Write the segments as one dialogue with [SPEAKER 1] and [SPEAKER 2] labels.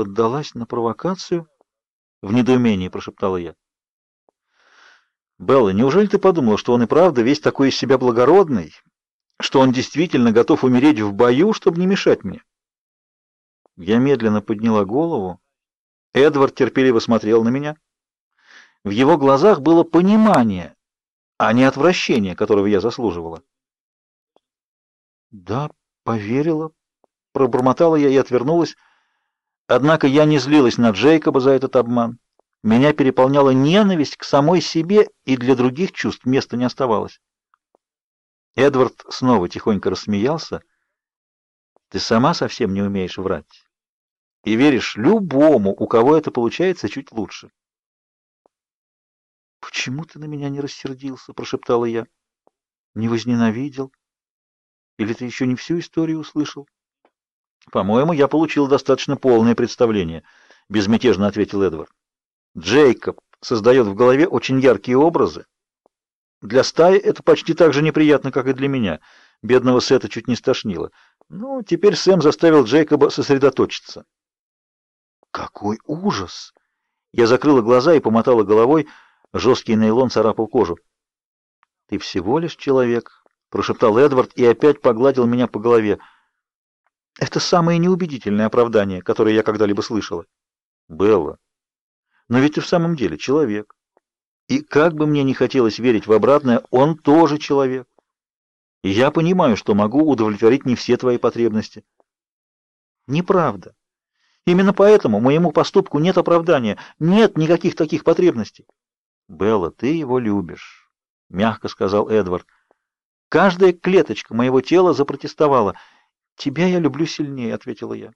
[SPEAKER 1] поддалась на провокацию? В недоумении прошептала я. Белла, неужели ты подумала, что он и правда весь такой из себя благородный, что он действительно готов умереть в бою, чтобы не мешать мне? Я медленно подняла голову. Эдвард терпеливо смотрел на меня. В его глазах было понимание, а не отвращение, которого я заслуживала. Да, поверила, пробормотала я и отвернулась. Однако я не злилась на Джейкоба за этот обман. Меня переполняла ненависть к самой себе, и для других чувств места не оставалось. Эдвард снова тихонько рассмеялся. Ты сама совсем не умеешь врать. И веришь любому, у кого это получается чуть лучше. Почему ты на меня не рассердился, прошептала я. Не возненавидел? Или ты еще не всю историю услышал? По-моему, я получил достаточно полное представление, безмятежно ответил Эдвард. Джейкоб создает в голове очень яркие образы. Для стаи это почти так же неприятно, как и для меня. Бедного Сета чуть не стошнило. Ну, теперь Сэм заставил Джейкоба сосредоточиться. Какой ужас! Я закрыла глаза и помотала головой. Жесткий нейлон царапал кожу. Ты всего лишь человек, прошептал Эдвард и опять погладил меня по голове. Это самое неубедительное оправдание, которое я когда-либо слышала. Белла, но ведь ты в самом деле человек. И как бы мне не хотелось верить в обратное, он тоже человек. И я понимаю, что могу удовлетворить не все твои потребности. Неправда. Именно поэтому моему поступку нет оправдания, нет никаких таких потребностей. Белла, ты его любишь, мягко сказал Эдвард. Каждая клеточка моего тела запротестовала. Тебя я люблю сильнее, ответила я.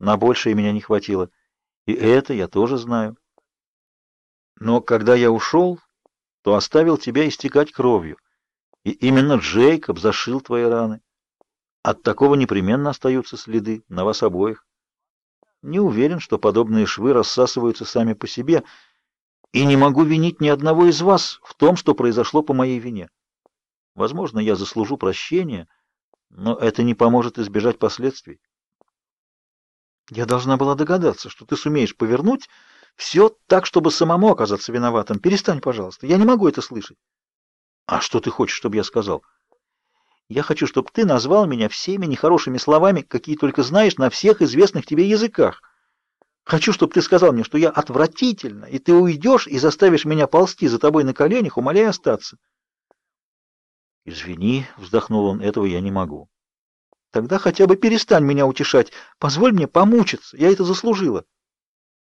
[SPEAKER 1] На большее меня не хватило. И это я тоже знаю. Но когда я ушел, то оставил тебя истекать кровью. И именно Джейкоб зашил твои раны. От такого непременно остаются следы на вас обоих. Не уверен, что подобные швы рассасываются сами по себе, и не могу винить ни одного из вас в том, что произошло по моей вине. Возможно, я заслужу прощения, но это не поможет избежать последствий. Я должна была догадаться, что ты сумеешь повернуть все так, чтобы самому оказаться виноватым. Перестань, пожалуйста. Я не могу это слышать. А что ты хочешь, чтобы я сказал? Я хочу, чтобы ты назвал меня всеми нехорошими словами, какие только знаешь на всех известных тебе языках. Хочу, чтобы ты сказал мне, что я отвратительно, и ты уйдешь и заставишь меня ползти за тобой на коленях, умоляя остаться. Извини, вздохнул он, этого я не могу. Тогда хотя бы перестань меня утешать. Позволь мне помучиться. Я это заслужила.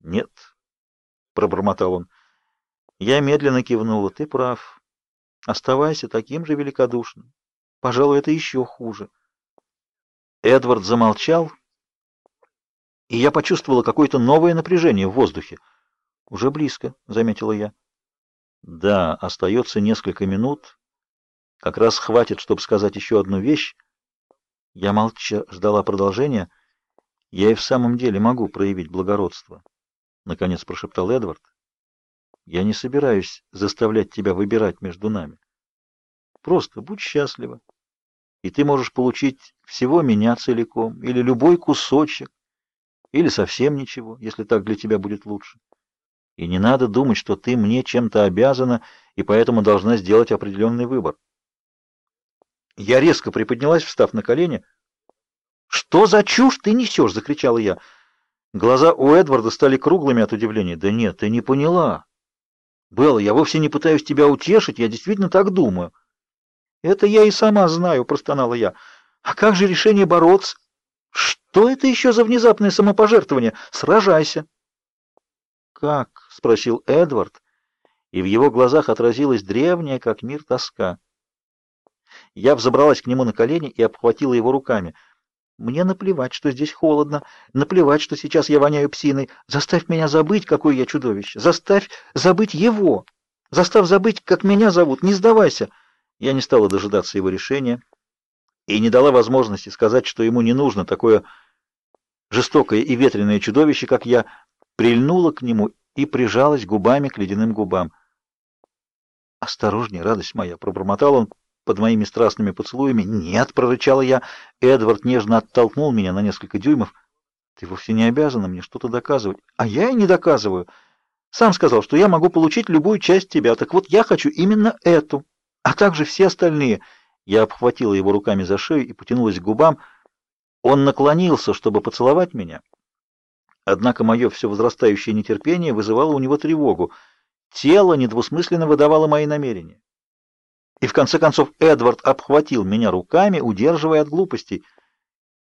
[SPEAKER 1] Нет, пробормотал он. Я медленно кивнула. Ты прав. Оставайся таким же великодушным. Пожалуй, это еще хуже. Эдвард замолчал, и я почувствовала какое-то новое напряжение в воздухе. Уже близко, заметила я. Да, остается несколько минут. Как раз хватит, чтобы сказать еще одну вещь. Я молча ждала продолжения. Я и в самом деле могу проявить благородство наконец прошептал Эдвард. Я не собираюсь заставлять тебя выбирать между нами. Просто будь счастлива. И ты можешь получить всего меня целиком или любой кусочек, или совсем ничего, если так для тебя будет лучше. И не надо думать, что ты мне чем-то обязана и поэтому должна сделать определенный выбор. Я резко приподнялась, встав на колени. "Что за чушь ты несешь?» — закричала я. Глаза у Эдварда стали круглыми от удивления. «Да нет, ты не поняла. Белла, я вовсе не пытаюсь тебя утешить, я действительно так думаю». «Это я и сама знаю», — простонала я. «А как же решение бороться? Что это еще за внезапное самопожертвование? Сражайся!» «Как?» — спросил Эдвард, и в его глазах отразилась древняя, как мир, тоска. Я взобралась к нему на колени и обхватила его руками — мне наплевать, что здесь холодно, наплевать, что сейчас я воняю псиной. Заставь меня забыть, какое я чудовище. Заставь забыть его. Заставь забыть, как меня зовут. Не сдавайся. Я не стала дожидаться его решения и не дала возможности сказать, что ему не нужно такое жестокое и ветреное чудовище, как я, прильнула к нему и прижалась губами к ледяным губам. «Осторожней, радость моя!» — пробормотал он, под моими страстными поцелуями. "Нет", прорычала я. Эдвард нежно оттолкнул меня на несколько дюймов. Ты вовсе не обязана мне что-то доказывать. А я и не доказываю. Сам сказал, что я могу получить любую часть тебя. Так вот, я хочу именно эту, а также все остальные. Я обхватила его руками за шею и потянулась к губам. Он наклонился, чтобы поцеловать меня. Однако мое все возрастающее нетерпение вызывало у него тревогу. Тело недвусмысленно выдавало мои намерения. И в конце концов Эдвард обхватил меня руками, удерживая от глупостей —